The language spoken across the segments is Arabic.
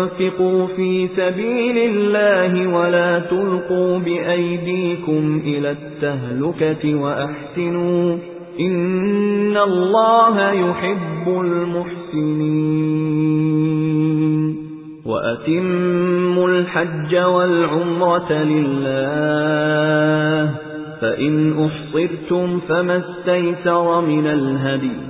وَأَنفِقُوا فِي سَبِيلِ اللَّهِ وَلَا تُلْقُوا بِأَيْدِيكُمْ إِلَى التَّهْلُكَةِ وَأَحْسِنُوا إِنَّ اللَّهَ يُحِبُّ الْمُحْسِنِينَ. وَأَتِمُّوا الْحَجَّ وَالْعُمْرَةَ لِلَّهِ فَإِنْ أُحْصِرْتُمْ فَمَا اسْتَيْسَرَ مِنَ الْهَدْيِ.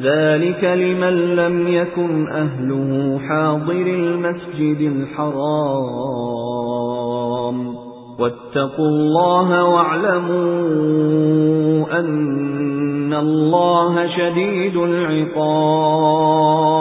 ذَلِكَ لِمَن لَّمْ يَكُنْ أَهْلُهُ حَاضِرِي الْمَسْجِدِ الْحَرَامِ وَاتَّقُوا اللَّهَ وَاعْلَمُوا أَنَّ اللَّهَ شَدِيدُ الْعِقَابِ